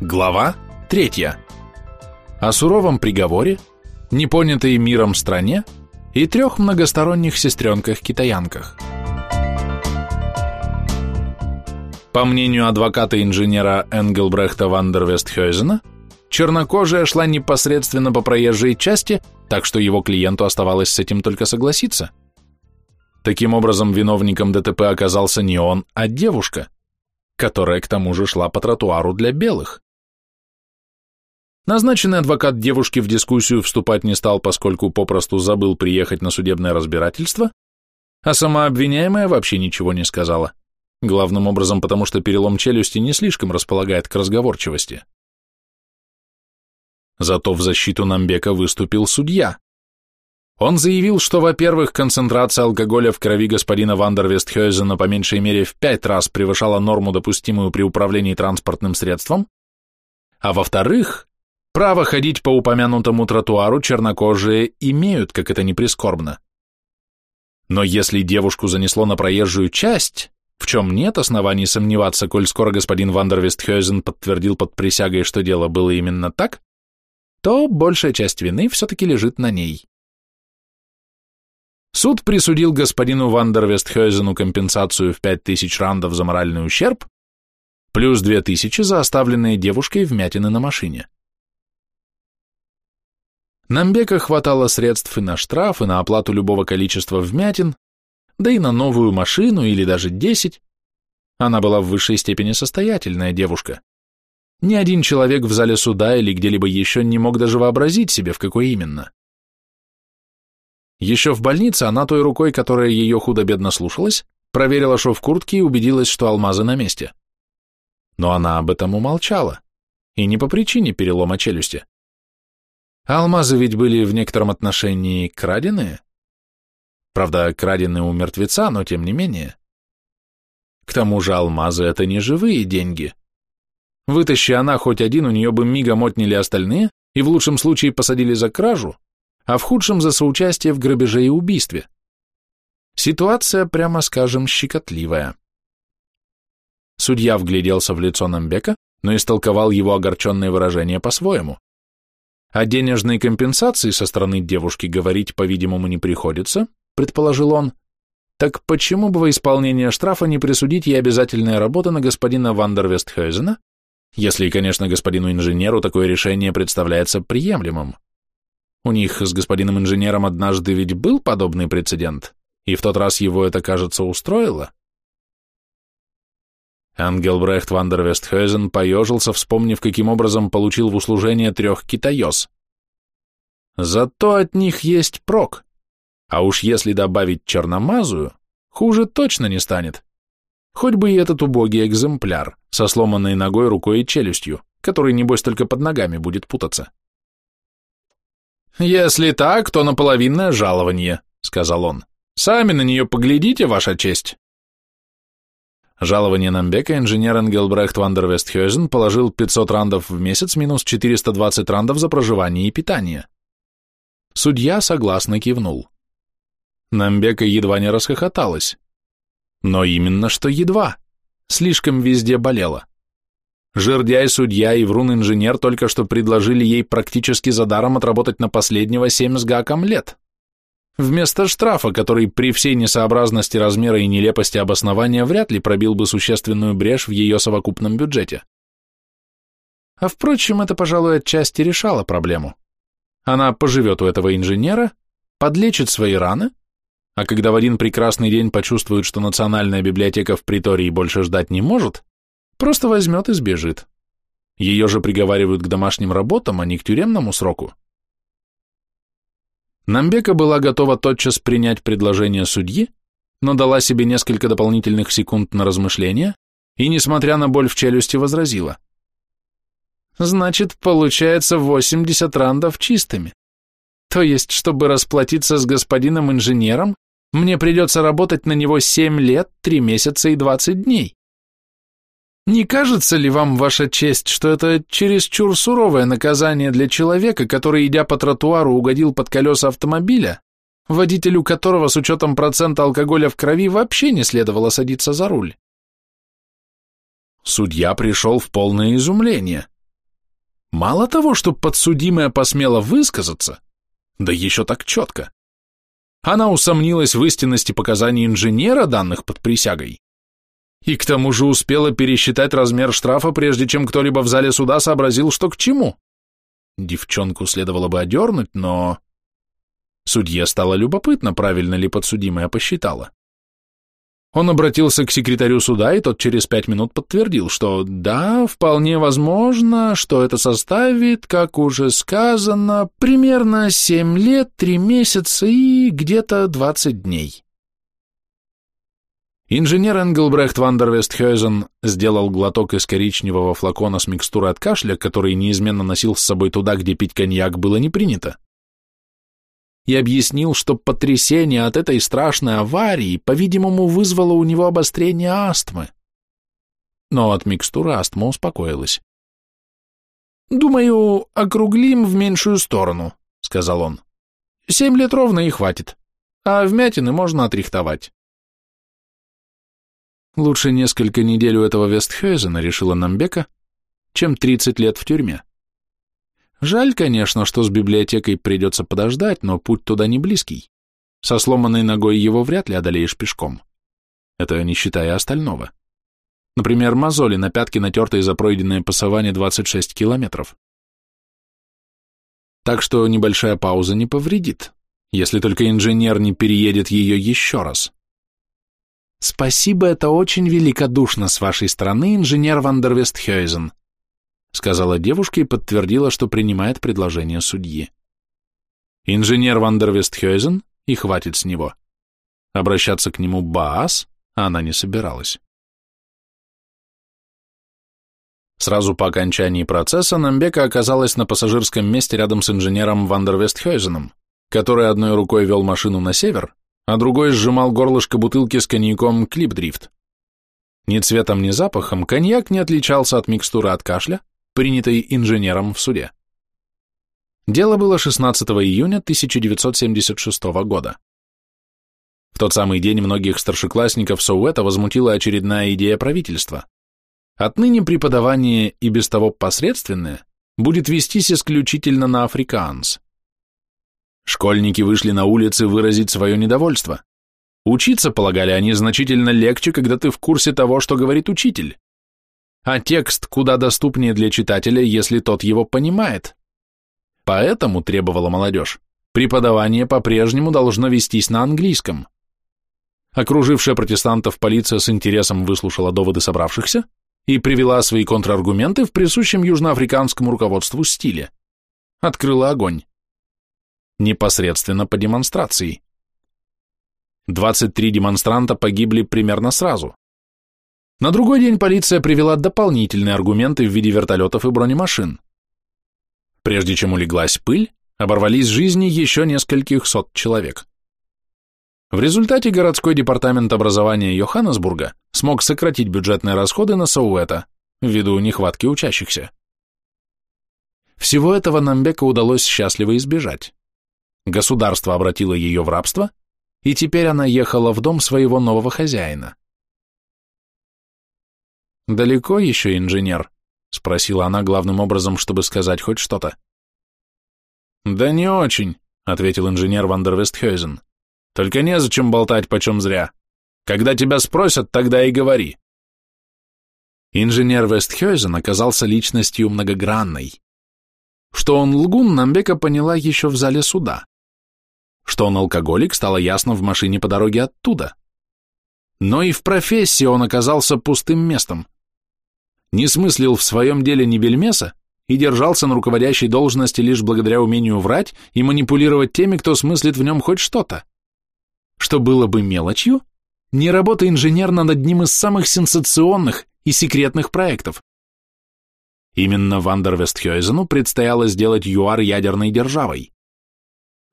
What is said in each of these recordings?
Глава 3. О суровом приговоре, непонятой миром стране и трех многосторонних сестренках-китаянках. По мнению адвоката-инженера Энгелбрехта Вандервестхёйзена, чернокожая шла непосредственно по проезжей части, так что его клиенту оставалось с этим только согласиться. Таким образом, виновником ДТП оказался не он, а девушка, которая к тому же шла по тротуару для белых. Назначенный адвокат девушки в дискуссию вступать не стал, поскольку попросту забыл приехать на судебное разбирательство, а сама обвиняемая вообще ничего не сказала. Главным образом потому, что перелом челюсти не слишком располагает к разговорчивости. Зато в защиту Намбека выступил судья. Он заявил, что, во-первых, концентрация алкоголя в крови господина Вандервестхёйзена по меньшей мере в пять раз превышала норму, допустимую при управлении транспортным средством, а во-вторых, Право ходить по упомянутому тротуару чернокожие имеют, как это ни прискорбно. Но если девушку занесло на проезжую часть, в чем нет оснований сомневаться, коль скоро господин Вандервестхёзен подтвердил под присягой, что дело было именно так, то большая часть вины все-таки лежит на ней. Суд присудил господину Вандервестхёзену компенсацию в 5000 рандов за моральный ущерб, плюс 2000 за оставленные девушкой вмятины на машине. Намбека хватало средств и на штраф, и на оплату любого количества вмятин, да и на новую машину или даже десять. Она была в высшей степени состоятельная девушка. Ни один человек в зале суда или где-либо еще не мог даже вообразить себе, в какой именно. Еще в больнице она той рукой, которая ее худо-бедно слушалась, проверила шов куртки и убедилась, что алмазы на месте. Но она об этом умолчала, и не по причине перелома челюсти. Алмазы ведь были в некотором отношении краденые. Правда, краденые у мертвеца, но тем не менее. К тому же алмазы — это не живые деньги. Вытащи она хоть один, у нее бы мигом отняли остальные и в лучшем случае посадили за кражу, а в худшем за соучастие в грабеже и убийстве. Ситуация, прямо скажем, щекотливая. Судья вгляделся в лицо Намбека, но истолковал его огорченное выражение по-своему. О денежной компенсации со стороны девушки говорить, по-видимому, не приходится, предположил он. Так почему бы во исполнение штрафа не присудить ей обязательная работа на господина Вандервестхёзена, если, конечно, господину инженеру такое решение представляется приемлемым? У них с господином инженером однажды ведь был подобный прецедент, и в тот раз его это, кажется, устроило. Ангелбрехт Вандервестхёзен поежился, вспомнив, каким образом получил в услужение трех китаёс. Зато от них есть прок, а уж если добавить черномазую, хуже точно не станет. Хоть бы и этот убогий экземпляр, со сломанной ногой, рукой и челюстью, который, небось, только под ногами будет путаться. «Если так, то наполовинное жалование», — сказал он. «Сами на нее поглядите, ваша честь». Жалование Намбека инженер Энгелбрехт Вандервестхёзен положил 500 рандов в месяц минус 420 рандов за проживание и питание. Судья согласно кивнул. Намбека едва не расхохоталась. Но именно что едва. Слишком везде болело. Жердяй судья и врун-инженер только что предложили ей практически за даром отработать на последнего семь с гаком лет. Вместо штрафа, который при всей несообразности размера и нелепости обоснования вряд ли пробил бы существенную брешь в ее совокупном бюджете. А впрочем, это, пожалуй, отчасти решало проблему. Она поживет у этого инженера, подлечит свои раны, а когда в один прекрасный день почувствует, что Национальная библиотека в притории больше ждать не может, просто возьмет и сбежит. Ее же приговаривают к домашним работам, а не к тюремному сроку. Намбека была готова тотчас принять предложение судьи, но дала себе несколько дополнительных секунд на размышление и, несмотря на боль в челюсти, возразила. «Значит, получается 80 рандов чистыми. То есть, чтобы расплатиться с господином инженером, мне придется работать на него 7 лет, 3 месяца и 20 дней. Не кажется ли вам, ваша честь, что это чересчур суровое наказание для человека, который, идя по тротуару, угодил под колеса автомобиля, водителю которого с учетом процента алкоголя в крови вообще не следовало садиться за руль? Судья пришел в полное изумление. Мало того, что подсудимая посмела высказаться, да еще так четко. Она усомнилась в истинности показаний инженера, данных под присягой, и к тому же успела пересчитать размер штрафа, прежде чем кто-либо в зале суда сообразил, что к чему. Девчонку следовало бы одернуть, но... Судье стало любопытно, правильно ли подсудимая посчитала. Он обратился к секретарю суда, и тот через пять минут подтвердил, что да, вполне возможно, что это составит, как уже сказано, примерно семь лет, три месяца и где-то двадцать дней. Инженер Энгелбрехт Вандервестхёйзен сделал глоток из коричневого флакона с микстурой от кашля, который неизменно носил с собой туда, где пить коньяк было не принято и объяснил, что потрясение от этой страшной аварии, по-видимому, вызвало у него обострение астмы. Но от микстуры астма успокоилась. «Думаю, округлим в меньшую сторону», — сказал он. «Семь лет ровно и хватит, а вмятины можно отрихтовать». Лучше несколько недель у этого Вестхёйзена, решила Намбека, чем тридцать лет в тюрьме. Жаль, конечно, что с библиотекой придется подождать, но путь туда не близкий. Со сломанной ногой его вряд ли одолеешь пешком. Это не считая остального. Например, мозоли на пятке, натертые за пройденное пасование 26 километров. Так что небольшая пауза не повредит, если только инженер не переедет ее еще раз. Спасибо, это очень великодушно с вашей стороны, инженер Вандервестхёйзен, сказала девушка и подтвердила, что принимает предложение судьи. Инженер Вандервестхёйзен, и хватит с него. Обращаться к нему Баас она не собиралась. Сразу по окончании процесса Намбека оказалась на пассажирском месте рядом с инженером Вандервестхёйзеном, который одной рукой вел машину на север, а другой сжимал горлышко бутылки с коньяком Клипдрифт. Ни цветом, ни запахом коньяк не отличался от микстуры от кашля, принятой инженером в суде. Дело было 16 июня 1976 года. В тот самый день многих старшеклассников Соуэта возмутила очередная идея правительства. Отныне преподавание, и без того посредственное, будет вестись исключительно на африкаанс. Школьники вышли на улицы выразить свое недовольство. Учиться, полагали они, значительно легче, когда ты в курсе того, что говорит учитель а текст куда доступнее для читателя, если тот его понимает. Поэтому, требовала молодежь, преподавание по-прежнему должно вестись на английском. Окружившая протестантов полиция с интересом выслушала доводы собравшихся и привела свои контраргументы в присущем южноафриканскому руководству стиле. Открыла огонь. Непосредственно по демонстрации. 23 демонстранта погибли примерно сразу. На другой день полиция привела дополнительные аргументы в виде вертолетов и бронемашин. Прежде чем улеглась пыль, оборвались жизни еще нескольких сот человек. В результате городской департамент образования Йоханнесбурга смог сократить бюджетные расходы на Соуэта ввиду нехватки учащихся. Всего этого Намбека удалось счастливо избежать. Государство обратило ее в рабство, и теперь она ехала в дом своего нового хозяина. «Далеко еще инженер?» — спросила она главным образом, чтобы сказать хоть что-то. «Да не очень», — ответил инженер Вандервестхёйзен. «Только незачем болтать почем зря. Когда тебя спросят, тогда и говори». Инженер Вестхёйзен оказался личностью многогранной. Что он лгун, Намбека поняла еще в зале суда. Что он алкоголик, стало ясно в машине по дороге оттуда. Но и в профессии он оказался пустым местом не смыслил в своем деле ни бельмеса и держался на руководящей должности лишь благодаря умению врать и манипулировать теми, кто смыслит в нем хоть что-то. Что было бы мелочью, не работа инженер над одним из самых сенсационных и секретных проектов. Именно Вандервестхёйзену предстояло сделать ЮАР ядерной державой.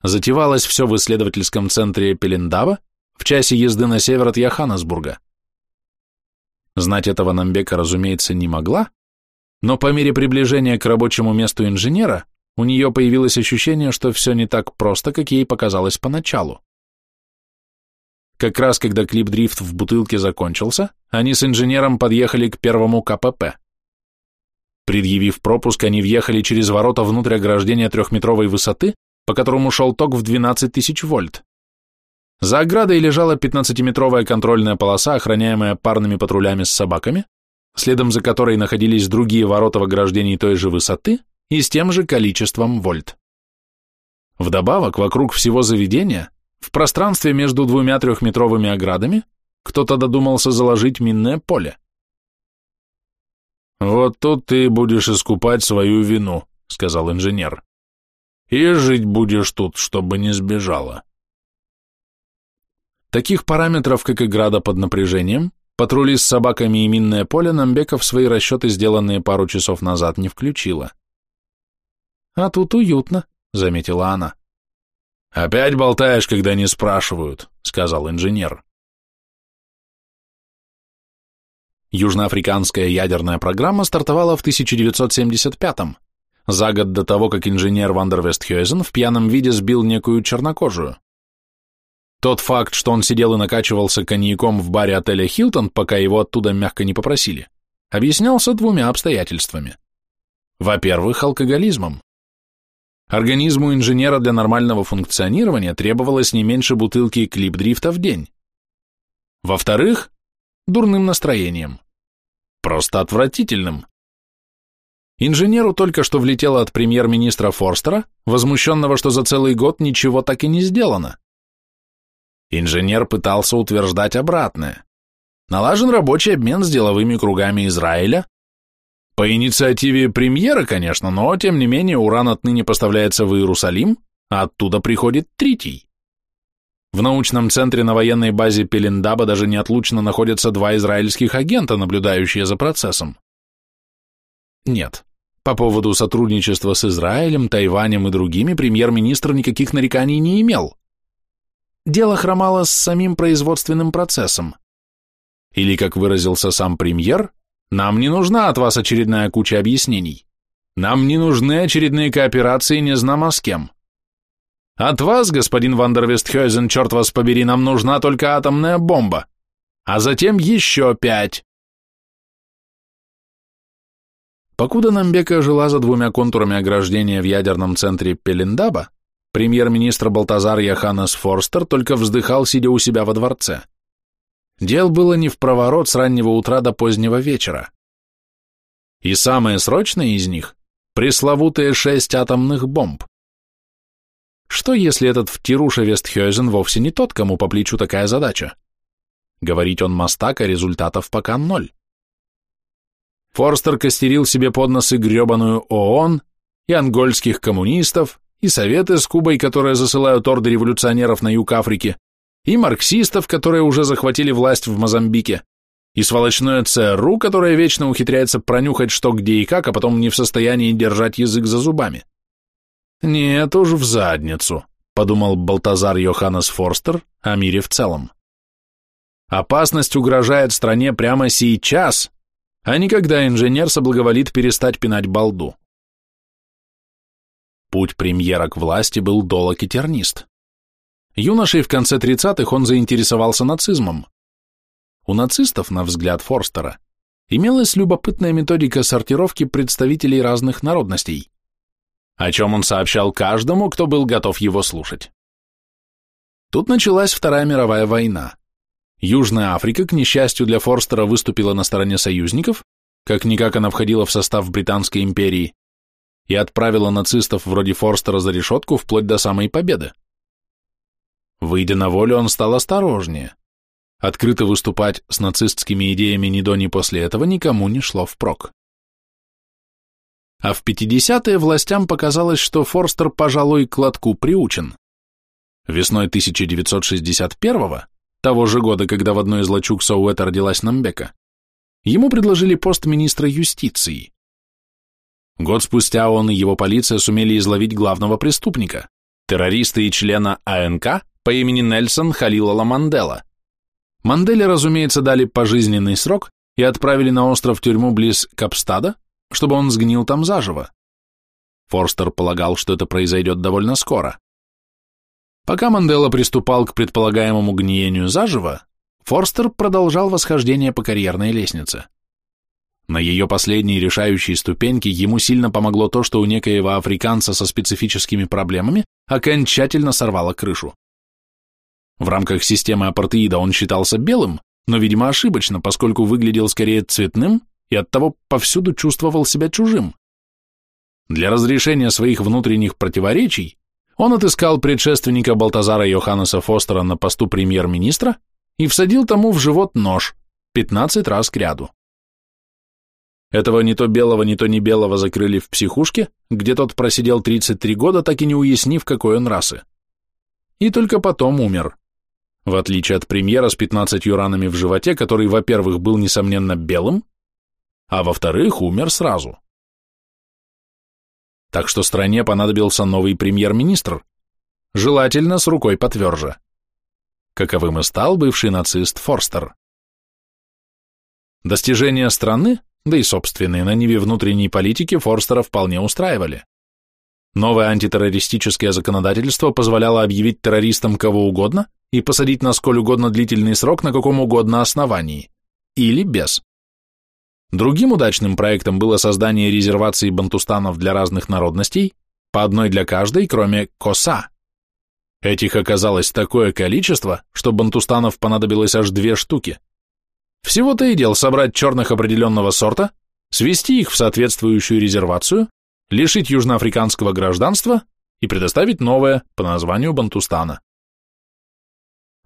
Затевалось все в исследовательском центре Пелендава в часе езды на север от Яханнесбурга. Знать этого Намбека, разумеется, не могла, но по мере приближения к рабочему месту инженера у нее появилось ощущение, что все не так просто, как ей показалось поначалу. Как раз когда клип-дрифт в бутылке закончился, они с инженером подъехали к первому КПП. Предъявив пропуск, они въехали через ворота внутрь ограждения трехметровой высоты, по которому шел ток в 12 тысяч вольт. За оградой лежала 15-метровая контрольная полоса, охраняемая парными патрулями с собаками, следом за которой находились другие ворота в ограждении той же высоты и с тем же количеством вольт. Вдобавок, вокруг всего заведения, в пространстве между двумя трехметровыми оградами, кто-то додумался заложить минное поле. «Вот тут ты будешь искупать свою вину», — сказал инженер. «И жить будешь тут, чтобы не сбежала». Таких параметров, как и града под напряжением, патрули с собаками и минное поле Намбека в свои расчеты, сделанные пару часов назад, не включила. «А тут уютно», — заметила она. «Опять болтаешь, когда не спрашивают», — сказал инженер. Южноафриканская ядерная программа стартовала в 1975-м, за год до того, как инженер Вандер Вестхёйзен в пьяном виде сбил некую чернокожую. Тот факт, что он сидел и накачивался коньяком в баре отеля «Хилтон», пока его оттуда мягко не попросили, объяснялся двумя обстоятельствами. Во-первых, алкоголизмом. Организму инженера для нормального функционирования требовалось не меньше бутылки клип-дрифта в день. Во-вторых, дурным настроением. Просто отвратительным. Инженеру только что влетело от премьер-министра Форстера, возмущенного, что за целый год ничего так и не сделано. Инженер пытался утверждать обратное. Налажен рабочий обмен с деловыми кругами Израиля. По инициативе премьера, конечно, но тем не менее уран отныне поставляется в Иерусалим, а оттуда приходит третий. В научном центре на военной базе Пелендаба даже неотлучно находятся два израильских агента, наблюдающие за процессом. Нет, по поводу сотрудничества с Израилем, Тайванем и другими премьер-министр никаких нареканий не имел. Дело хромало с самим производственным процессом. Или, как выразился сам премьер, нам не нужна от вас очередная куча объяснений. Нам не нужны очередные кооперации не знамо с кем. От вас, господин Вандервестхёйзен, черт вас побери, нам нужна только атомная бомба. А затем еще пять. Покуда Намбека жила за двумя контурами ограждения в ядерном центре Пелендаба, премьер-министр Балтазар Яханес Форстер только вздыхал, сидя у себя во дворце. Дел было не в проворот с раннего утра до позднего вечера. И самое срочное из них – пресловутые шесть атомных бомб. Что, если этот втируша Вестхёйзен вовсе не тот, кому по плечу такая задача? Говорить он мастак, а результатов пока ноль. Форстер костерил себе под нос и гребаную ООН, и ангольских коммунистов, и советы с Кубой, которые засылают орды революционеров на юг Африки, и марксистов, которые уже захватили власть в Мозамбике, и сволочное ЦРУ, которое вечно ухитряется пронюхать что где и как, а потом не в состоянии держать язык за зубами. «Нет уж в задницу», — подумал Балтазар Йоханнес Форстер о мире в целом. «Опасность угрожает стране прямо сейчас, а не когда инженер соблаговолит перестать пинать балду». Путь премьера к власти был долог и тернист. Юношей в конце 30-х он заинтересовался нацизмом. У нацистов, на взгляд Форстера, имелась любопытная методика сортировки представителей разных народностей о чем он сообщал каждому, кто был готов его слушать. Тут началась Вторая мировая война. Южная Африка, к несчастью для Форстера, выступила на стороне союзников, как-никак она входила в состав Британской империи, и отправила нацистов вроде Форстера за решетку вплоть до самой победы. Выйдя на волю, он стал осторожнее. Открыто выступать с нацистскими идеями ни до, ни после этого никому не шло впрок. А в 50-е властям показалось, что Форстер, пожалуй, к лотку приучен. Весной 1961-го, того же года, когда в одной из лачуг Соуэта родилась Намбека, ему предложили пост министра юстиции. Год спустя он и его полиция сумели изловить главного преступника, террориста и члена АНК по имени Нельсон Халилала Мандела. Манделе, разумеется, дали пожизненный срок и отправили на остров тюрьму близ Капстада, чтобы он сгнил там заживо. Форстер полагал, что это произойдет довольно скоро. Пока Мандела приступал к предполагаемому гниению заживо, Форстер продолжал восхождение по карьерной лестнице. На ее последней решающей ступеньке ему сильно помогло то, что у некоего африканца со специфическими проблемами окончательно сорвало крышу. В рамках системы апартеида он считался белым, но, видимо, ошибочно, поскольку выглядел скорее цветным и оттого повсюду чувствовал себя чужим. Для разрешения своих внутренних противоречий он отыскал предшественника Балтазара Йоханнеса Фостера на посту премьер-министра и всадил тому в живот нож 15 раз к ряду. Этого не то белого, не то не белого закрыли в психушке, где тот просидел 33 года, так и не уяснив, какой он расы. И только потом умер. В отличие от премьера с 15 ранами в животе, который, во-первых, был, несомненно, белым, а во-вторых, умер сразу. Так что стране понадобился новый премьер-министр, желательно с рукой потверже. Каковым и стал бывший нацист Форстер. Достижения страны, да и собственные на ниве внутренней политики Форстера вполне устраивали. Новое антитеррористическое законодательство позволяло объявить террористом кого угодно и посадить на сколь угодно длительный срок на каком угодно основании, или без. Другим удачным проектом было создание резерваций бантустанов для разных народностей, по одной для каждой, кроме коса. Этих оказалось такое количество, что бантустанов понадобилось аж две штуки. Всего-то и дел собрать черных определенного сорта, свести их в соответствующую резервацию, лишить южноафриканского гражданства и предоставить новое по названию Бантустана.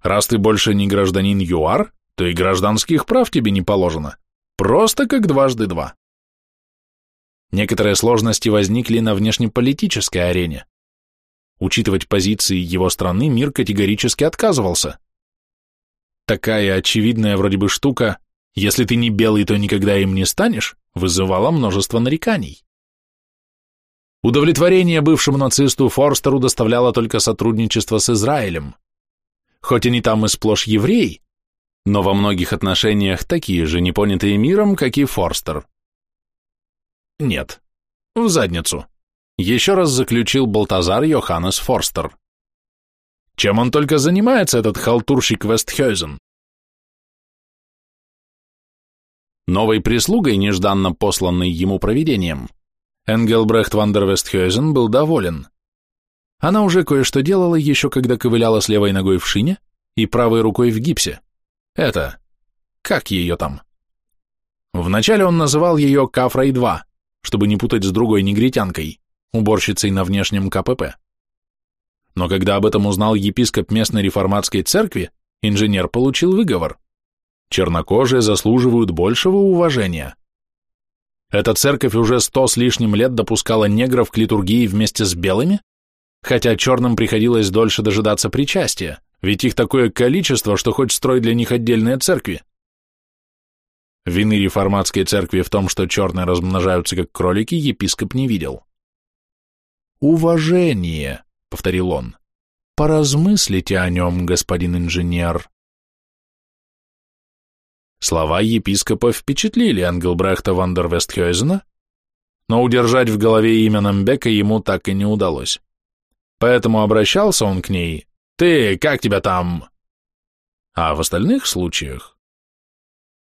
Раз ты больше не гражданин ЮАР, то и гражданских прав тебе не положено. Просто как дважды два. Некоторые сложности возникли на внешнеполитической арене. Учитывать позиции его страны мир категорически отказывался. Такая очевидная вроде бы штука, если ты не белый, то никогда им не станешь, вызывала множество нареканий. Удовлетворение бывшему нацисту Форстеру доставляло только сотрудничество с Израилем. Хоть они там и сплошь евреи, но во многих отношениях такие же непонятые миром, как и Форстер. Нет, в задницу. Еще раз заключил Балтазар Йоханнес Форстер. Чем он только занимается, этот халтурщик Вестхёйзен? Новой прислугой, нежданно посланной ему провидением, Энгелбрехт Вандервестхёйзен был доволен. Она уже кое-что делала еще когда ковыляла с левой ногой в шине и правой рукой в гипсе. Это... как ее там? Вначале он называл ее Кафрой-2, чтобы не путать с другой негритянкой, уборщицей на внешнем КПП. Но когда об этом узнал епископ местной реформатской церкви, инженер получил выговор. Чернокожие заслуживают большего уважения. Эта церковь уже сто с лишним лет допускала негров к литургии вместе с белыми, хотя черным приходилось дольше дожидаться причастия, ведь их такое количество, что хоть строй для них отдельные церкви. Вины реформатской церкви в том, что черные размножаются как кролики, епископ не видел. «Уважение», — повторил он, — «поразмыслите о нем, господин инженер». Слова епископа впечатлили Ангелбрехта Вандервестхёйзена, но удержать в голове имя Намбека ему так и не удалось. Поэтому обращался он к ней «Ты, как тебя там?» А в остальных случаях?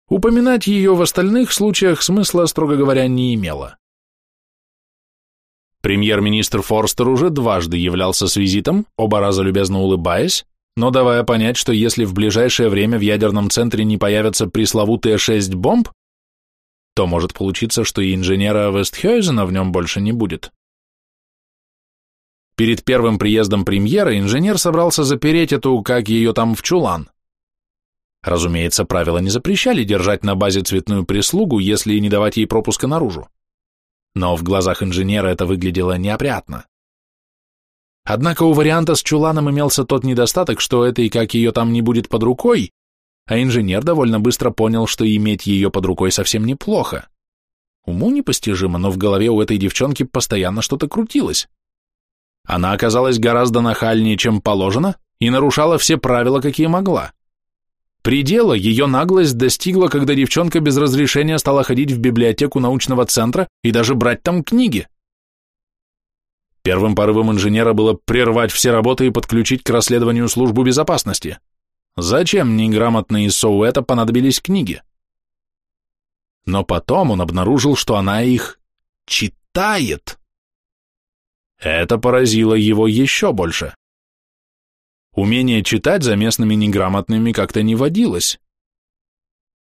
Упоминать ее в остальных случаях смысла, строго говоря, не имело. Премьер-министр Форстер уже дважды являлся с визитом, оба раза любезно улыбаясь, но давая понять, что если в ближайшее время в ядерном центре не появятся пресловутые шесть бомб, то может получиться, что и инженера Вестхёйзена в нем больше не будет. Перед первым приездом премьера инженер собрался запереть эту, как ее там, в чулан. Разумеется, правила не запрещали держать на базе цветную прислугу, если не давать ей пропуска наружу. Но в глазах инженера это выглядело неопрятно. Однако у варианта с чуланом имелся тот недостаток, что этой, как ее там, не будет под рукой, а инженер довольно быстро понял, что иметь ее под рукой совсем неплохо. Уму непостижимо, но в голове у этой девчонки постоянно что-то крутилось. Она оказалась гораздо нахальнее, чем положено, и нарушала все правила, какие могла. Предела ее наглость достигла, когда девчонка без разрешения стала ходить в библиотеку научного центра и даже брать там книги. Первым порывом инженера было прервать все работы и подключить к расследованию службу безопасности. Зачем неграмотные из Соуэта понадобились книги? но потом он обнаружил, что она их читает. Это поразило его еще больше. Умение читать за местными неграмотными как-то не водилось.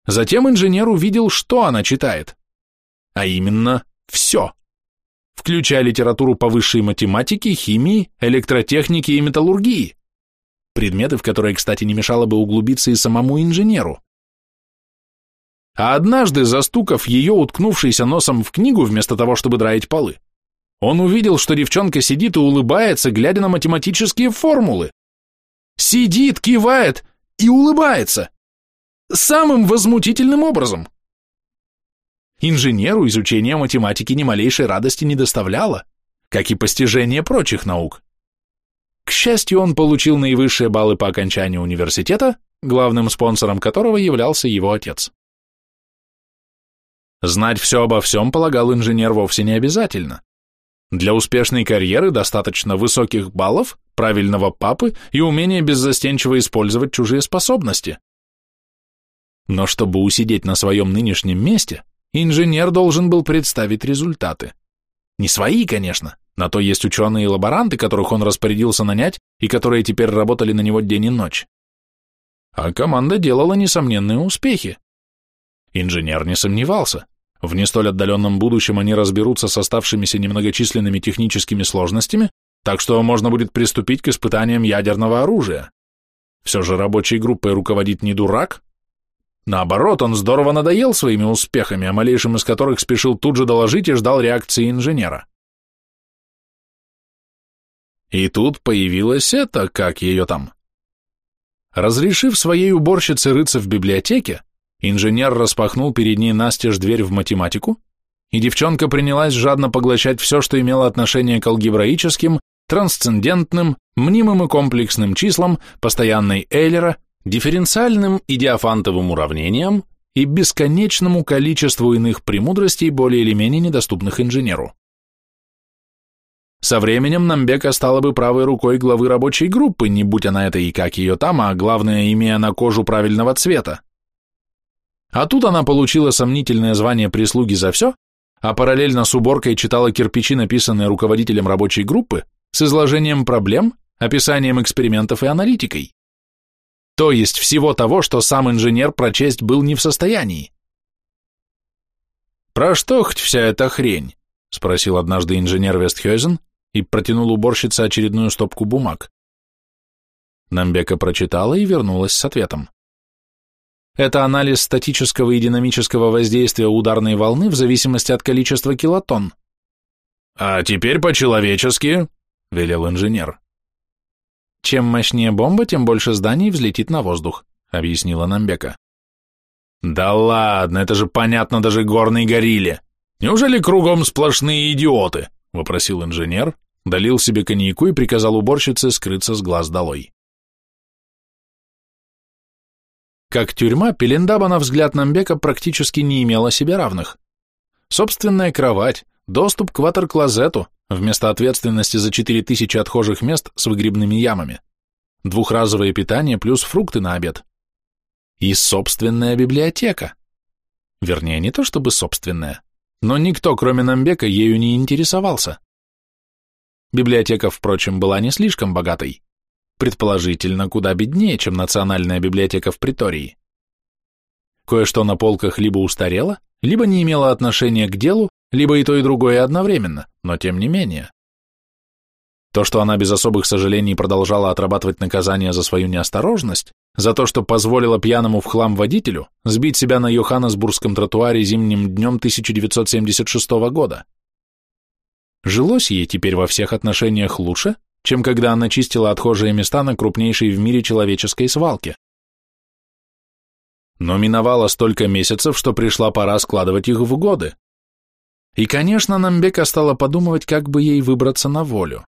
Затем инженер увидел, что она читает, а именно все, включая литературу по высшей математике, химии, электротехнике и металлургии, предметы, в которые, кстати, не мешало бы углубиться и самому инженеру. А однажды, застукав ее, уткнувшийся носом в книгу, вместо того, чтобы драить полы, он увидел, что девчонка сидит и улыбается, глядя на математические формулы. Сидит, кивает и улыбается. Самым возмутительным образом. Инженеру изучение математики ни малейшей радости не доставляло, как и постижение прочих наук. К счастью, он получил наивысшие баллы по окончанию университета, главным спонсором которого являлся его отец. Знать все обо всем, полагал инженер, вовсе не обязательно. Для успешной карьеры достаточно высоких баллов, правильного папы и умения беззастенчиво использовать чужие способности. Но чтобы усидеть на своем нынешнем месте, инженер должен был представить результаты. Не свои, конечно, на то есть ученые и лаборанты, которых он распорядился нанять и которые теперь работали на него день и ночь. А команда делала несомненные успехи. Инженер не сомневался. В не столь отдаленном будущем они разберутся с оставшимися немногочисленными техническими сложностями, так что можно будет приступить к испытаниям ядерного оружия. Все же рабочей группой руководит не дурак. Наоборот, он здорово надоел своими успехами, о малейшем из которых спешил тут же доложить и ждал реакции инженера. И тут появилась это, как ее там. Разрешив своей уборщице рыться в библиотеке, Инженер распахнул перед ней настежь дверь в математику, и девчонка принялась жадно поглощать все, что имело отношение к алгебраическим, трансцендентным, мнимым и комплексным числам, постоянной Эйлера, дифференциальным и диафантовым уравнениям и бесконечному количеству иных премудростей, более или менее недоступных инженеру. Со временем Намбека стала бы правой рукой главы рабочей группы, не будь она это и как ее там, а главное, имея на кожу правильного цвета. А тут она получила сомнительное звание прислуги за все, а параллельно с уборкой читала кирпичи, написанные руководителем рабочей группы, с изложением проблем, описанием экспериментов и аналитикой. То есть всего того, что сам инженер прочесть был не в состоянии. «Про что хоть вся эта хрень?» – спросил однажды инженер Вестхёзен и протянул уборщице очередную стопку бумаг. Намбека прочитала и вернулась с ответом. Это анализ статического и динамического воздействия ударной волны в зависимости от количества килотонн. «А теперь по-человечески», — велел инженер. «Чем мощнее бомба, тем больше зданий взлетит на воздух», — объяснила Намбека. «Да ладно, это же понятно даже горной горилле. Неужели кругом сплошные идиоты?» — вопросил инженер, долил себе коньяку и приказал уборщице скрыться с глаз долой. Как тюрьма, Пелендаба, на взгляд Намбека, практически не имела себе равных. Собственная кровать, доступ к ватер-клозету, вместо ответственности за 4000 отхожих мест с выгребными ямами, двухразовое питание плюс фрукты на обед. И собственная библиотека. Вернее, не то чтобы собственная, но никто, кроме Намбека, ею не интересовался. Библиотека, впрочем, была не слишком богатой предположительно куда беднее, чем Национальная библиотека в Притории. Кое-что на полках либо устарело, либо не имело отношения к делу, либо и то, и другое одновременно, но тем не менее. То, что она без особых сожалений продолжала отрабатывать наказание за свою неосторожность, за то, что позволила пьяному в хлам водителю сбить себя на Йоханнесбургском тротуаре зимним днем 1976 года. Жилось ей теперь во всех отношениях лучше, чем когда она чистила отхожие места на крупнейшей в мире человеческой свалке. Но миновало столько месяцев, что пришла пора складывать их в годы. И, конечно, Намбека стала подумывать, как бы ей выбраться на волю.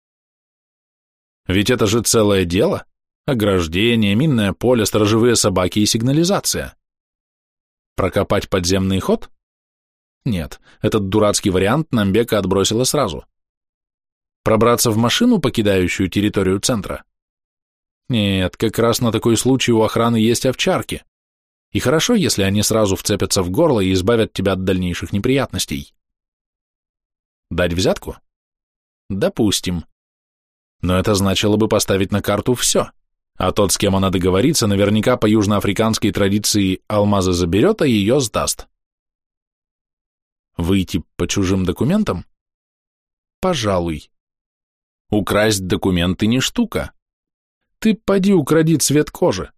Ведь это же целое дело. Ограждение, минное поле, сторожевые собаки и сигнализация. Прокопать подземный ход? Нет, этот дурацкий вариант Намбека отбросила сразу. Пробраться в машину, покидающую территорию центра? Нет, как раз на такой случай у охраны есть овчарки. и хорошо, если они сразу вцепятся в горло и избавят тебя от дальнейших неприятностей. Дать взятку? Допустим. Но это значило бы поставить на карту все. А тот, с кем она договорится, наверняка по южноафриканской традиции алмазы заберет, а ее сдаст. Выйти по чужим документам? Пожалуй. Украсть документы не штука. Ты поди укради цвет кожи.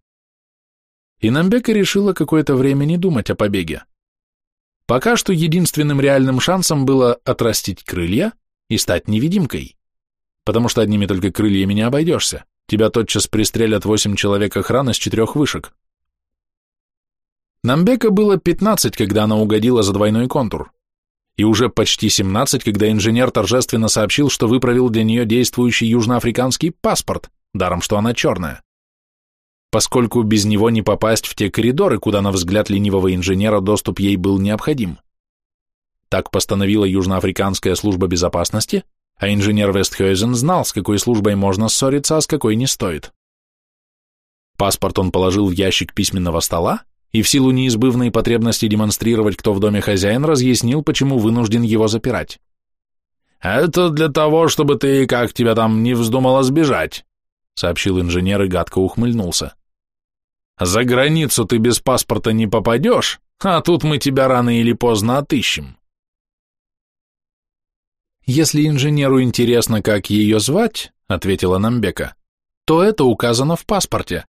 И Намбека решила какое-то время не думать о побеге. Пока что единственным реальным шансом было отрастить крылья и стать невидимкой, потому что одними только крыльями не обойдешься. Тебя тотчас пристрелят восемь человек охраны с четырех вышек. Намбека было пятнадцать, когда она угодила за двойной контур, и уже почти семнадцать, когда инженер торжественно сообщил, что выправил для нее действующий южноафриканский паспорт, даром что она черная поскольку без него не попасть в те коридоры, куда, на взгляд ленивого инженера, доступ ей был необходим. Так постановила Южноафриканская служба безопасности, а инженер Вестхёйзен знал, с какой службой можно ссориться, а с какой не стоит. Паспорт он положил в ящик письменного стола и в силу неизбывной потребности демонстрировать, кто в доме хозяин, разъяснил, почему вынужден его запирать. «Это для того, чтобы ты, как тебя там, не вздумала сбежать», сообщил инженер и гадко ухмыльнулся. За границу ты без паспорта не попадешь, а тут мы тебя рано или поздно отыщем. Если инженеру интересно, как ее звать, ответила Намбека, то это указано в паспорте,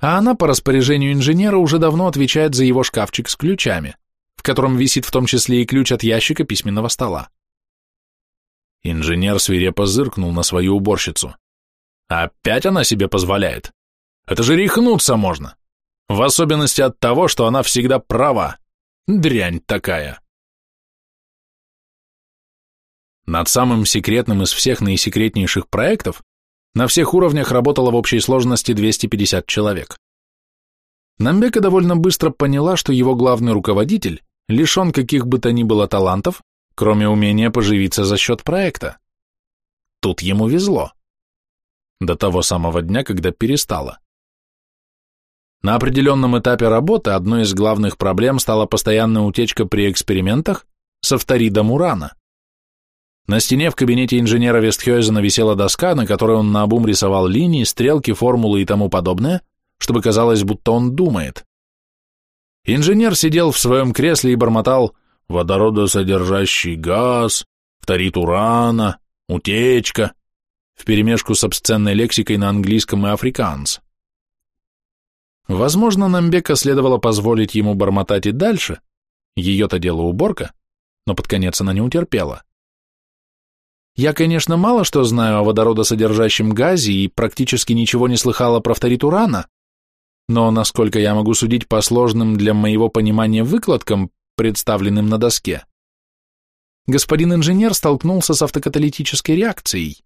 а она по распоряжению инженера уже давно отвечает за его шкафчик с ключами, в котором висит в том числе и ключ от ящика письменного стола. Инженер свирепо зыркнул на свою уборщицу. Опять она себе позволяет? Это же рехнуться можно. В особенности от того, что она всегда права. Дрянь такая. Над самым секретным из всех наисекретнейших проектов на всех уровнях работало в общей сложности 250 человек. Намбека довольно быстро поняла, что его главный руководитель лишен каких бы то ни было талантов, кроме умения поживиться за счет проекта. Тут ему везло. До того самого дня, когда перестало. На определенном этапе работы одной из главных проблем стала постоянная утечка при экспериментах с фторидом урана. На стене в кабинете инженера Вестхёйзена висела доска, на которой он наобум рисовал линии, стрелки, формулы и тому подобное, чтобы казалось, будто он думает. Инженер сидел в своем кресле и бормотал «водородосодержащий газ», «фторид урана», «утечка», вперемешку с обсценной лексикой на английском и африканс. Возможно, Намбека следовало позволить ему бормотать и дальше, ее-то дело уборка, но под конец она не утерпела. Я, конечно, мало что знаю о водородосодержащем газе и практически ничего не слыхала про фторид урана, но, насколько я могу судить по сложным для моего понимания выкладкам, представленным на доске, господин инженер столкнулся с автокаталитической реакцией.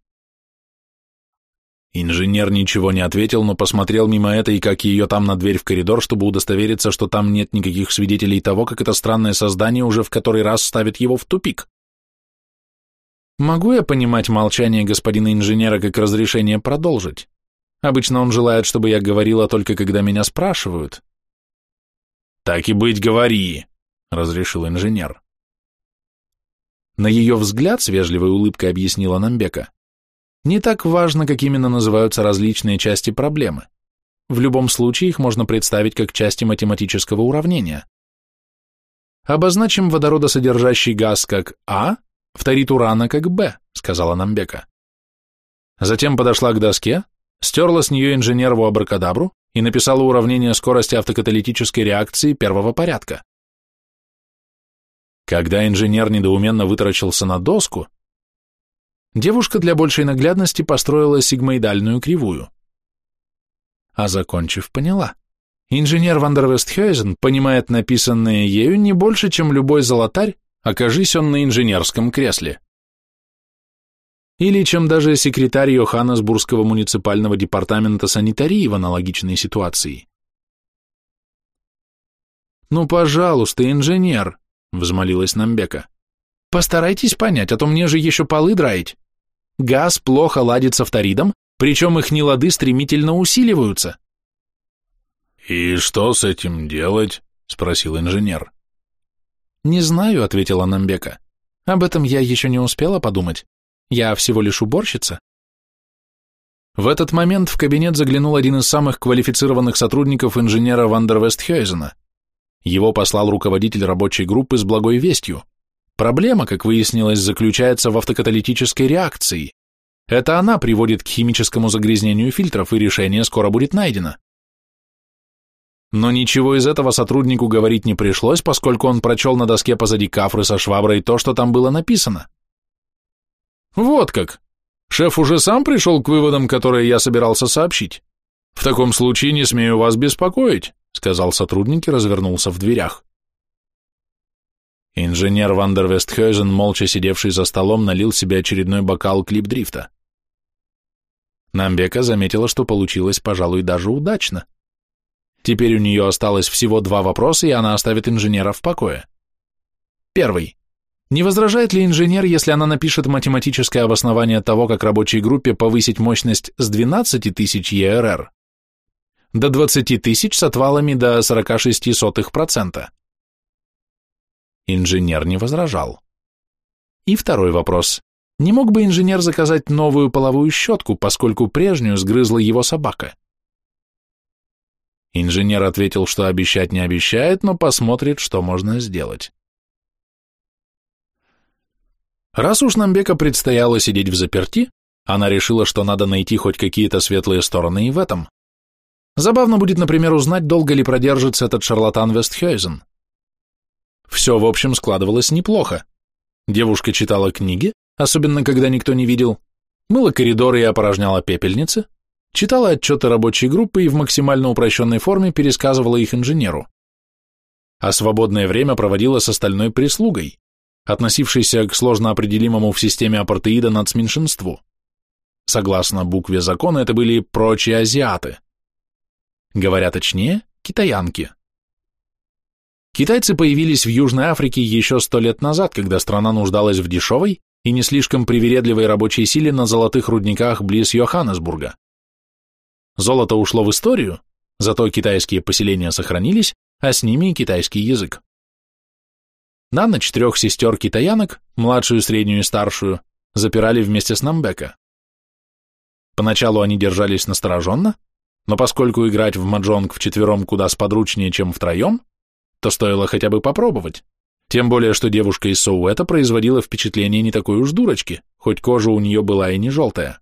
Инженер ничего не ответил, но посмотрел мимо этой, как ее там на дверь в коридор, чтобы удостовериться, что там нет никаких свидетелей того, как это странное создание уже в который раз ставит его в тупик. Могу я понимать молчание господина инженера как разрешение продолжить? Обычно он желает, чтобы я говорила только когда меня спрашивают. Так и быть, говори, разрешил инженер. На ее взгляд с вежливой улыбкой объяснила Намбека. Не так важно, как именно называются различные части проблемы. В любом случае их можно представить как части математического уравнения. Обозначим водородосодержащий газ как А, фторид урана как Б, сказала Намбека. Затем подошла к доске, стерла с нее инженерову абракадабру и написала уравнение скорости автокаталитической реакции первого порядка. Когда инженер недоуменно вытаращился на доску, девушка для большей наглядности построила сигмоидальную кривую. А закончив, поняла. Инженер Вандервестхёйзен понимает написанное ею не больше, чем любой золотарь, окажись он на инженерском кресле. Или чем даже секретарь Йоханнесбургского муниципального департамента санитарии в аналогичной ситуации. «Ну, пожалуйста, инженер», — взмолилась Намбека. «Постарайтесь понять, а то мне же еще полы драить». Газ плохо ладится фторидом, причем их нелады стремительно усиливаются. «И что с этим делать?» — спросил инженер. «Не знаю», — ответила Намбека. «Об этом я еще не успела подумать. Я всего лишь уборщица». В этот момент в кабинет заглянул один из самых квалифицированных сотрудников инженера Вандер Вестхёйзена. Его послал руководитель рабочей группы с благой вестью. Проблема, как выяснилось, заключается в автокаталитической реакции. Это она приводит к химическому загрязнению фильтров, и решение скоро будет найдено. Но ничего из этого сотруднику говорить не пришлось, поскольку он прочел на доске позади кафры со шваброй то, что там было написано. «Вот как! Шеф уже сам пришел к выводам, которые я собирался сообщить. В таком случае не смею вас беспокоить», сказал сотрудник и развернулся в дверях. Инженер Вандер Вестхёйзен, молча сидевший за столом, налил себе очередной бокал клип-дрифта. Намбека заметила, что получилось, пожалуй, даже удачно. Теперь у нее осталось всего два вопроса, и она оставит инженера в покое. Первый. Не возражает ли инженер, если она напишет математическое обоснование того, как рабочей группе повысить мощность с 12 тысяч ЕРР до 20 тысяч с отвалами до 46%? Инженер не возражал. И второй вопрос. Не мог бы инженер заказать новую половую щетку, поскольку прежнюю сгрызла его собака? Инженер ответил, что обещать не обещает, но посмотрит, что можно сделать. Раз уж Намбека предстояло сидеть в заперти, она решила, что надо найти хоть какие-то светлые стороны и в этом. Забавно будет, например, узнать, долго ли продержится этот шарлатан Вестхёйзен. Все, в общем, складывалось неплохо. Девушка читала книги, особенно когда никто не видел, мыла коридоры и опорожняла пепельницы, читала отчеты рабочей группы и в максимально упрощенной форме пересказывала их инженеру. А свободное время проводила с остальной прислугой, относившейся к сложно определимому в системе апартеида нацменьшинству. Согласно букве закона, это были прочие азиаты. Говоря точнее, китаянки. Китайцы появились в Южной Африке еще сто лет назад, когда страна нуждалась в дешевой и не слишком привередливой рабочей силе на золотых рудниках близ Йоханнесбурга. Золото ушло в историю, зато китайские поселения сохранились, а с ними и китайский язык. На ночь трех сестер-китаянок, младшую, среднюю и старшую, запирали вместе с Намбека. Поначалу они держались настороженно, но поскольку играть в маджонг вчетвером куда сподручнее, чем втроем, то стоило хотя бы попробовать. Тем более, что девушка из Соуэта производила впечатление не такой уж дурочки, хоть кожа у нее была и не желтая.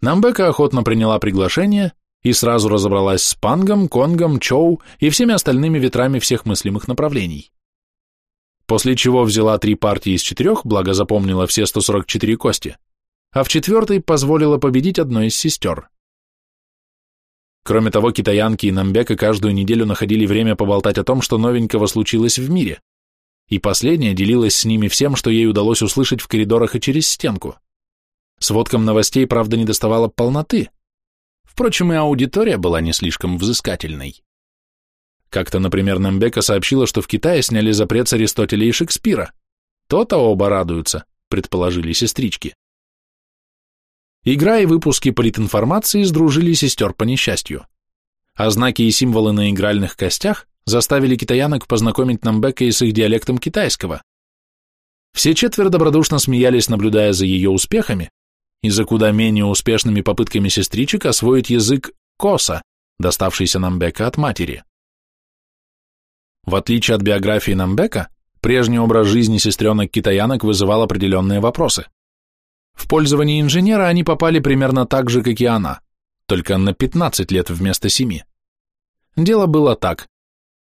Намбека охотно приняла приглашение и сразу разобралась с Пангом, Конгом, Чоу и всеми остальными ветрами всех мыслимых направлений. После чего взяла три партии из четырех, благо запомнила все 144 кости, а в четвертой позволила победить одной из сестер. Кроме того, китаянки и Намбека каждую неделю находили время поболтать о том, что новенького случилось в мире, и последняя делилась с ними всем, что ей удалось услышать в коридорах и через стенку. Сводкам новостей, правда, не доставало полноты. Впрочем, и аудитория была не слишком взыскательной. Как-то, например, Намбека сообщила, что в Китае сняли запрет с Аристотеля и Шекспира. То-то оба радуются, предположили сестрички. Игра и выпуски политинформации сдружили сестер по несчастью. А знаки и символы на игральных костях заставили китаянок познакомить Намбека и с их диалектом китайского. Все четверо добродушно смеялись, наблюдая за ее успехами, и за куда менее успешными попытками сестричек освоить язык коса, доставшийся Намбека от матери. В отличие от биографии Намбека, прежний образ жизни сестренок-китаянок вызывал определенные вопросы. В пользование инженера они попали примерно так же, как и она, только на 15 лет вместо 7. Дело было так.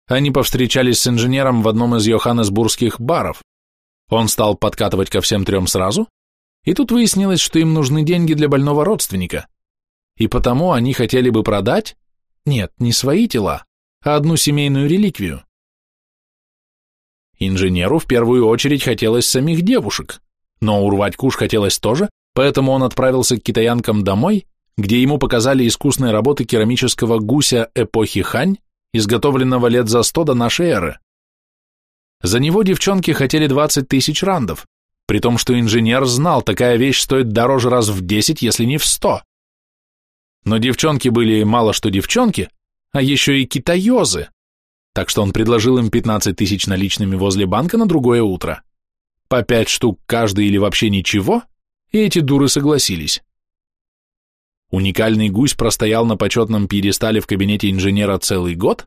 Они повстречались с инженером в одном из йоханнесбургских баров. Он стал подкатывать ко всем трем сразу, и тут выяснилось, что им нужны деньги для больного родственника. И потому они хотели бы продать, нет, не свои тела, а одну семейную реликвию. Инженеру в первую очередь хотелось самих девушек, но урвать куш хотелось тоже, поэтому он отправился к китаянкам домой, где ему показали искусные работы керамического гуся эпохи Хань, изготовленного лет за сто до нашей эры. За него девчонки хотели 20 тысяч рандов, при том, что инженер знал, такая вещь стоит дороже раз в десять, если не в сто. Но девчонки были мало что девчонки, а еще и китаёзы. Так что он предложил им 15 тысяч наличными возле банка на другое утро. По пять штук каждый или вообще ничего, и эти дуры согласились. Уникальный гусь простоял на почетном пьедестале в кабинете инженера целый год,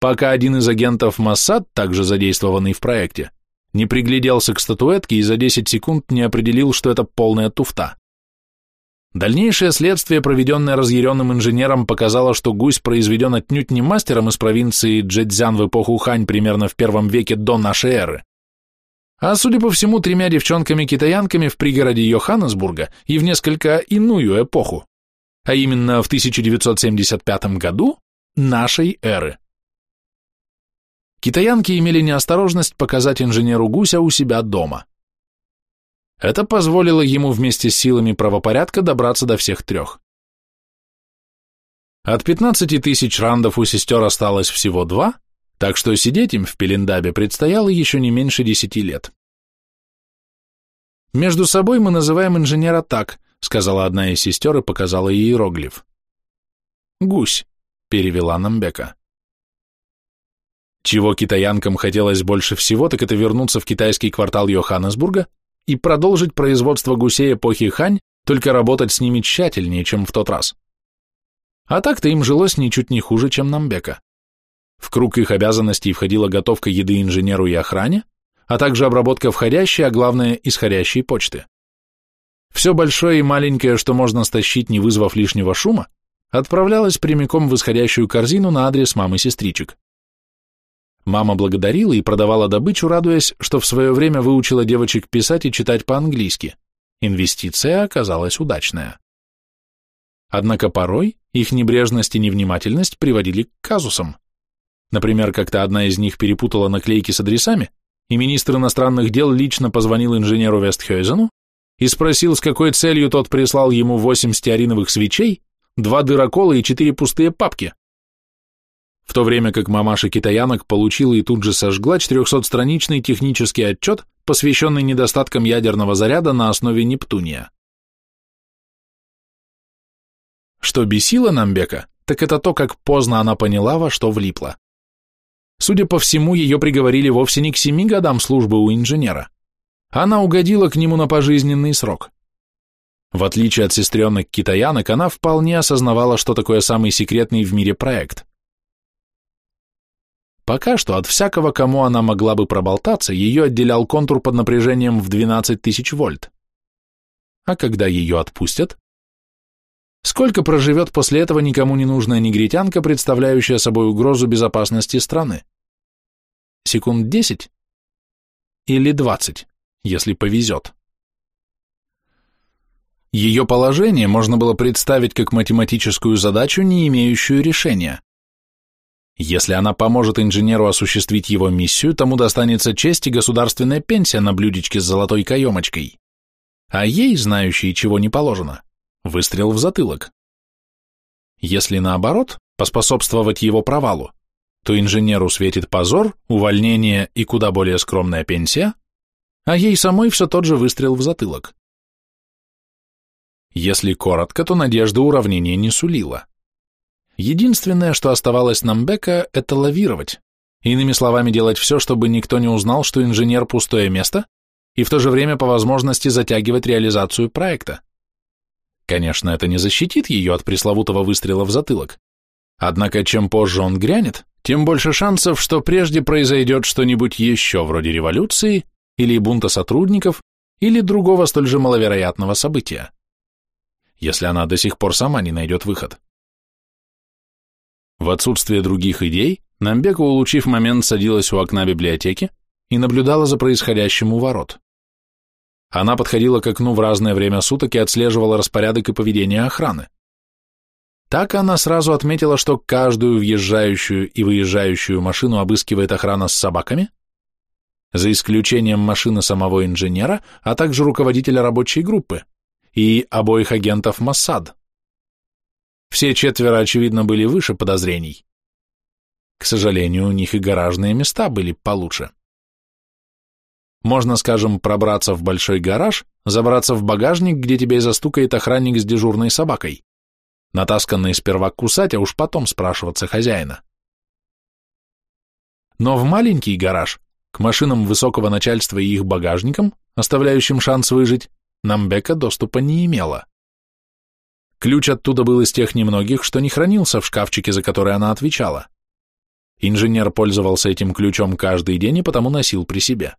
пока один из агентов Моссад, также задействованный в проекте, не пригляделся к статуэтке и за 10 секунд не определил, что это полная туфта. Дальнейшее следствие, проведенное разъяренным инженером, показало, что гусь произведен отнюдь не мастером из провинции Джэцзян в эпоху Хань примерно в первом веке до нашей эры, а, судя по всему, тремя девчонками-китаянками в пригороде Йоханнесбурга и в несколько иную эпоху, а именно в 1975 году нашей эры. Китаянки имели неосторожность показать инженеру гуся у себя дома. Это позволило ему вместе с силами правопорядка добраться до всех трех. От 15 тысяч рандов у сестер осталось всего два, так что сидеть им в Пелендабе предстояло еще не меньше десяти лет. «Между собой мы называем инженера так», сказала одна из сестер и показала иероглиф. «Гусь», перевела Намбека. Чего китаянкам хотелось больше всего, так это вернуться в китайский квартал Йоханнесбурга и продолжить производство гусей эпохи Хань, только работать с ними тщательнее, чем в тот раз. А так-то им жилось ничуть не хуже, чем Намбека. В круг их обязанностей входила готовка еды инженеру и охране, а также обработка входящей, а главное, исходящей почты. Все большое и маленькое, что можно стащить, не вызвав лишнего шума, отправлялось прямиком в исходящую корзину на адрес мамы-сестричек. Мама благодарила и продавала добычу, радуясь, что в свое время выучила девочек писать и читать по-английски. Инвестиция оказалась удачная. Однако порой их небрежность и невнимательность приводили к казусам. Например, как-то одна из них перепутала наклейки с адресами, и министр иностранных дел лично позвонил инженеру Вестхёйзену и спросил, с какой целью тот прислал ему восемь стеариновых свечей, два дырокола и четыре пустые папки в то время как мамаша китаянок получила и тут же сожгла 400-страничный технический отчет, посвященный недостаткам ядерного заряда на основе Нептуния. Что бесило Намбека, так это то, как поздно она поняла, во что влипла. Судя по всему, ее приговорили вовсе не к семи годам службы у инженера. Она угодила к нему на пожизненный срок. В отличие от сестренок китаянок, она вполне осознавала, что такое самый секретный в мире проект – Пока что от всякого, кому она могла бы проболтаться, ее отделял контур под напряжением в 12 тысяч вольт. А когда ее отпустят? Сколько проживет после этого никому не нужная негритянка, представляющая собой угрозу безопасности страны? Секунд 10? Или 20, если повезет? Ее положение можно было представить как математическую задачу, не имеющую решения. Если она поможет инженеру осуществить его миссию, тому достанется честь и государственная пенсия на блюдечке с золотой каемочкой. А ей, знающей, чего не положено, выстрел в затылок. Если наоборот, поспособствовать его провалу, то инженеру светит позор, увольнение и куда более скромная пенсия, а ей самой все тот же выстрел в затылок. Если коротко, то надежда уравнения не сулила. Единственное, что оставалось нам Бека, это лавировать. Иными словами, делать все, чтобы никто не узнал, что инженер – пустое место, и в то же время по возможности затягивать реализацию проекта. Конечно, это не защитит ее от пресловутого выстрела в затылок. Однако, чем позже он грянет, тем больше шансов, что прежде произойдет что-нибудь еще вроде революции или бунта сотрудников или другого столь же маловероятного события. Если она до сих пор сама не найдет выход. В отсутствие других идей, Намбека, улучив момент, садилась у окна библиотеки и наблюдала за происходящим у ворот. Она подходила к окну в разное время суток и отслеживала распорядок и поведение охраны. Так она сразу отметила, что каждую въезжающую и выезжающую машину обыскивает охрана с собаками, за исключением машины самого инженера, а также руководителя рабочей группы и обоих агентов Моссад. Все четверо, очевидно, были выше подозрений. К сожалению, у них и гаражные места были получше. Можно, скажем, пробраться в большой гараж, забраться в багажник, где тебя и застукает охранник с дежурной собакой. натасканные сперва кусать, а уж потом спрашиваться хозяина. Но в маленький гараж, к машинам высокого начальства и их багажникам, оставляющим шанс выжить, Намбека доступа не имела. Ключ оттуда был из тех немногих, что не хранился в шкафчике, за который она отвечала. Инженер пользовался этим ключом каждый день и потому носил при себе.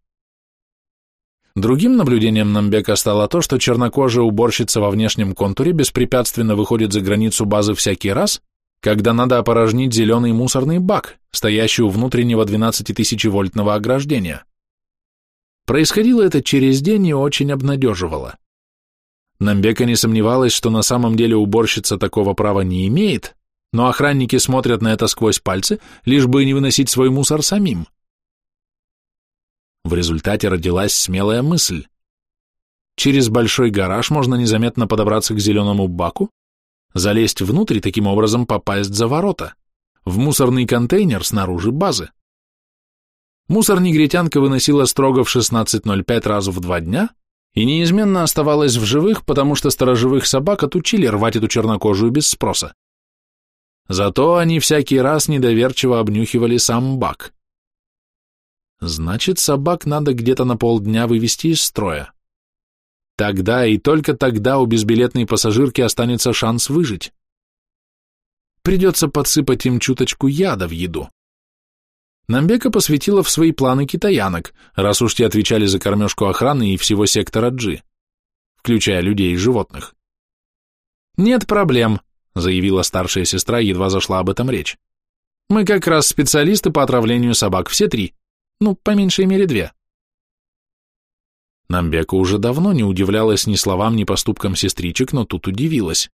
Другим наблюдением Намбека стало то, что чернокожая уборщица во внешнем контуре беспрепятственно выходит за границу базы всякий раз, когда надо опорожнить зеленый мусорный бак, стоящий у внутреннего 12-тысячевольтного ограждения. Происходило это через день и очень обнадеживало. Намбека не сомневалась, что на самом деле уборщица такого права не имеет, но охранники смотрят на это сквозь пальцы, лишь бы не выносить свой мусор самим. В результате родилась смелая мысль. Через большой гараж можно незаметно подобраться к зеленому баку, залезть внутрь и таким образом попасть за ворота, в мусорный контейнер снаружи базы. Мусор негритянка выносила строго в 16.05 раз в два дня и неизменно оставалась в живых, потому что сторожевых собак отучили рвать эту чернокожую без спроса. Зато они всякий раз недоверчиво обнюхивали сам бак. Значит, собак надо где-то на полдня вывести из строя. Тогда и только тогда у безбилетной пассажирки останется шанс выжить. Придется подсыпать им чуточку яда в еду. Намбека посвятила в свои планы китаянок, раз уж те отвечали за кормежку охраны и всего сектора G, включая людей и животных. «Нет проблем», — заявила старшая сестра, едва зашла об этом речь. «Мы как раз специалисты по отравлению собак, все три. Ну, по меньшей мере две». Намбека уже давно не удивлялась ни словам, ни поступкам сестричек, но тут удивилась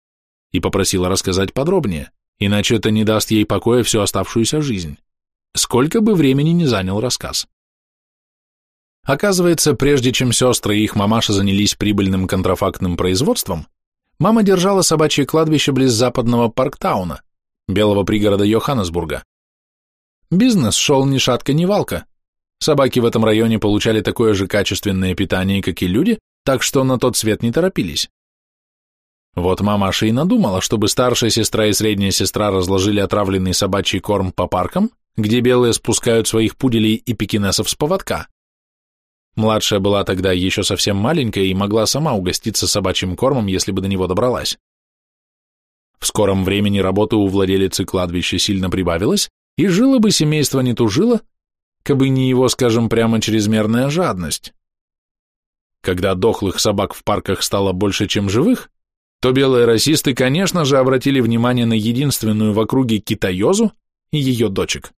и попросила рассказать подробнее, иначе это не даст ей покоя всю оставшуюся жизнь сколько бы времени ни занял рассказ. Оказывается, прежде чем сестры и их мамаша занялись прибыльным контрафактным производством, мама держала собачье кладбище близ западного Парктауна, белого пригорода Йоханнесбурга. Бизнес шел ни шатка, ни валка. Собаки в этом районе получали такое же качественное питание, как и люди, так что на тот свет не торопились. Вот мамаша и надумала, чтобы старшая сестра и средняя сестра разложили отравленный собачий корм по паркам где белые спускают своих пуделей и пекинесов с поводка. Младшая была тогда еще совсем маленькая и могла сама угоститься собачьим кормом, если бы до него добралась. В скором времени работы у владелицы кладбища сильно прибавилось, и жило бы семейство не тужило, кабы не его, скажем прямо, чрезмерная жадность. Когда дохлых собак в парках стало больше, чем живых, то белые расисты, конечно же, обратили внимание на единственную в округе китаёзу и ее дочек.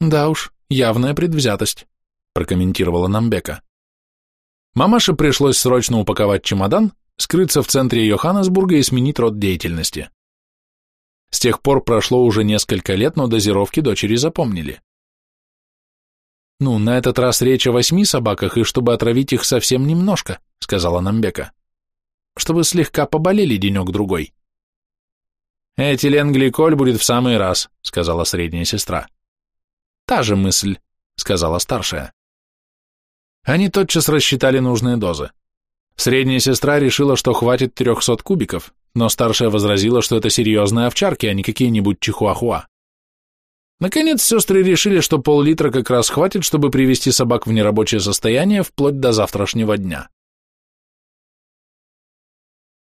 «Да уж, явная предвзятость», – прокомментировала Намбека. Мамаше пришлось срочно упаковать чемодан, скрыться в центре Йоханнесбурга и сменить род деятельности. С тех пор прошло уже несколько лет, но дозировки дочери запомнили. «Ну, на этот раз речь о восьми собаках, и чтобы отравить их совсем немножко», — сказала Намбека. «Чтобы слегка поболели денек-другой». «Этиленгликоль будет в самый раз», — сказала средняя сестра. «Та же мысль», — сказала старшая. Они тотчас рассчитали нужные дозы. Средняя сестра решила, что хватит 300 кубиков, но старшая возразила, что это серьезные овчарки, а не какие-нибудь чихуахуа. Наконец, сестры решили, что пол-литра как раз хватит, чтобы привести собак в нерабочее состояние вплоть до завтрашнего дня.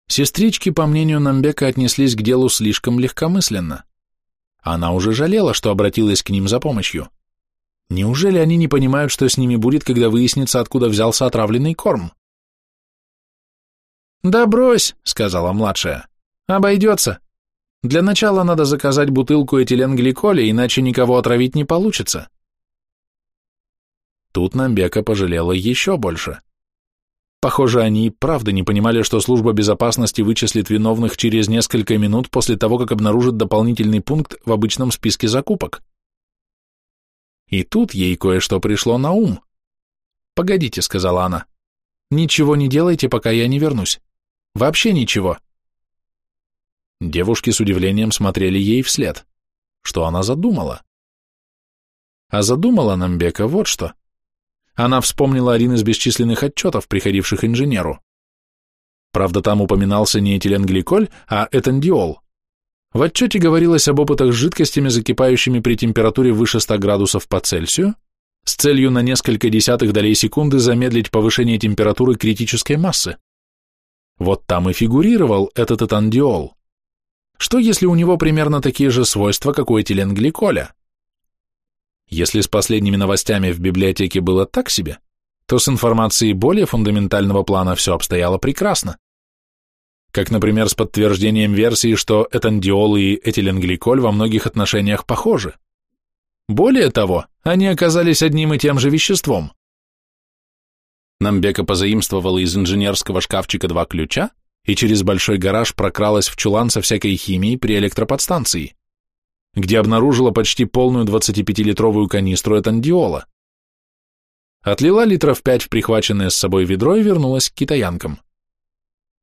Сестрички, по мнению Намбека, отнеслись к делу слишком легкомысленно. Она уже жалела, что обратилась к ним за помощью. Неужели они не понимают, что с ними будет, когда выяснится, откуда взялся отравленный корм? «Да брось», — сказала младшая, — «обойдется. Для начала надо заказать бутылку этиленгликоля, иначе никого отравить не получится». Тут Намбека пожалела еще больше. Похоже, они правда не понимали, что служба безопасности вычислит виновных через несколько минут после того, как обнаружит дополнительный пункт в обычном списке закупок. И тут ей кое-что пришло на ум. «Погодите», — сказала она. «Ничего не делайте, пока я не вернусь. Вообще ничего». Девушки с удивлением смотрели ей вслед. Что она задумала? А задумала Намбека вот что. Она вспомнила один из бесчисленных отчетов, приходивших инженеру. Правда, там упоминался не этиленгликоль, а этандиол. В отчете говорилось об опытах с жидкостями, закипающими при температуре выше 100 градусов по Цельсию, с целью на несколько десятых долей секунды замедлить повышение температуры критической массы. Вот там и фигурировал этот этандиол. Что если у него примерно такие же свойства, как у этиленгликоля? Если с последними новостями в библиотеке было так себе, то с информацией более фундаментального плана все обстояло прекрасно. Как, например, с подтверждением версии, что этандиол и этиленгликоль во многих отношениях похожи. Более того, они оказались одним и тем же веществом. Намбека позаимствовала из инженерского шкафчика два ключа и через большой гараж прокралась в чулан со всякой химией при электроподстанции, где обнаружила почти полную 25-литровую канистру этандиола. Отлила литров пять в прихваченное с собой ведро и вернулась к китаянкам.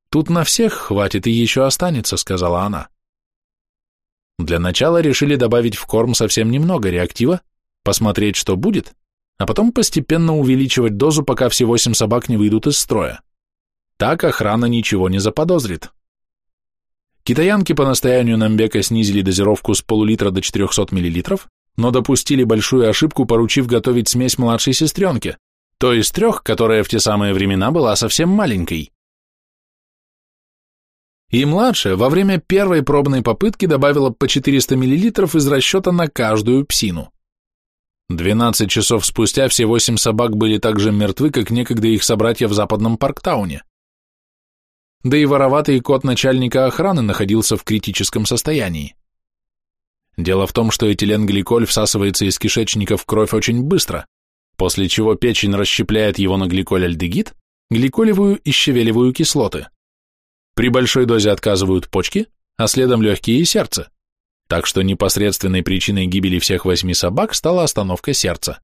«Тут на всех хватит и еще останется», — сказала она. Для начала решили добавить в корм совсем немного реактива, посмотреть, что будет, а потом постепенно увеличивать дозу, пока все восемь собак не выйдут из строя. Так охрана ничего не заподозрит. Китаянки по настоянию Намбека снизили дозировку с полулитра до 400 мл, но допустили большую ошибку, поручив готовить смесь младшей сестренке, той из трех, которая в те самые времена была совсем маленькой. И младшая во время первой пробной попытки добавила по 400 мл из расчета на каждую псину. 12 часов спустя все восемь собак были так же мертвы, как некогда их собратья в западном Парктауне да и вороватый кот начальника охраны находился в критическом состоянии. Дело в том, что этиленгликоль всасывается из кишечника в кровь очень быстро, после чего печень расщепляет его на гликоль-альдегид, гликолевую и щавелевую кислоты. При большой дозе отказывают почки, а следом легкие и сердце, так что непосредственной причиной гибели всех восьми собак стала остановка сердца.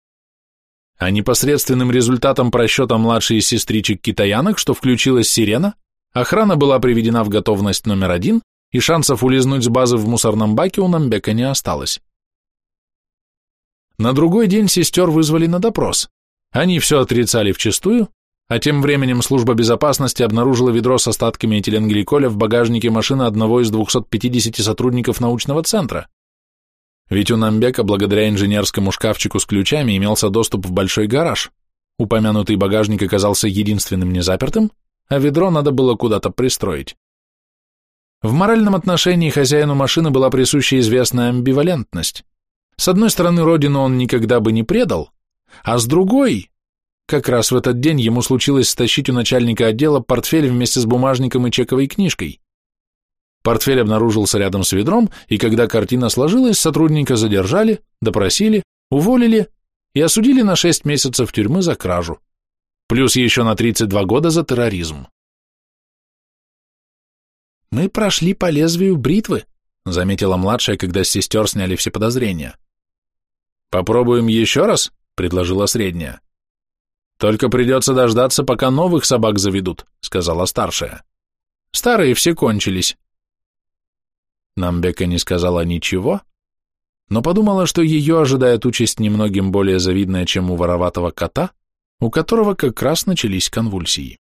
А непосредственным результатом просчета младшей сестричек китаянок, что включилась сирена, Охрана была приведена в готовность номер один, и шансов улизнуть с базы в мусорном баке у Намбека не осталось. На другой день сестер вызвали на допрос. Они все отрицали вчистую, а тем временем служба безопасности обнаружила ведро с остатками этиленгликоля в багажнике машины одного из 250 сотрудников научного центра. Ведь у Намбека благодаря инженерскому шкафчику с ключами имелся доступ в большой гараж. Упомянутый багажник оказался единственным незапертым, а ведро надо было куда-то пристроить. В моральном отношении хозяину машины была присуща известная амбивалентность. С одной стороны, родину он никогда бы не предал, а с другой, как раз в этот день ему случилось стащить у начальника отдела портфель вместе с бумажником и чековой книжкой. Портфель обнаружился рядом с ведром, и когда картина сложилась, сотрудника задержали, допросили, уволили и осудили на шесть месяцев тюрьмы за кражу плюс еще на 32 года за терроризм. «Мы прошли по лезвию бритвы», — заметила младшая, когда с сестер сняли все подозрения. «Попробуем еще раз?» — предложила средняя. «Только придется дождаться, пока новых собак заведут», — сказала старшая. «Старые все кончились». Намбека не сказала ничего, но подумала, что ее ожидает участь немногим более завидная, чем у вороватого кота, у которого как раз начались конвульсии.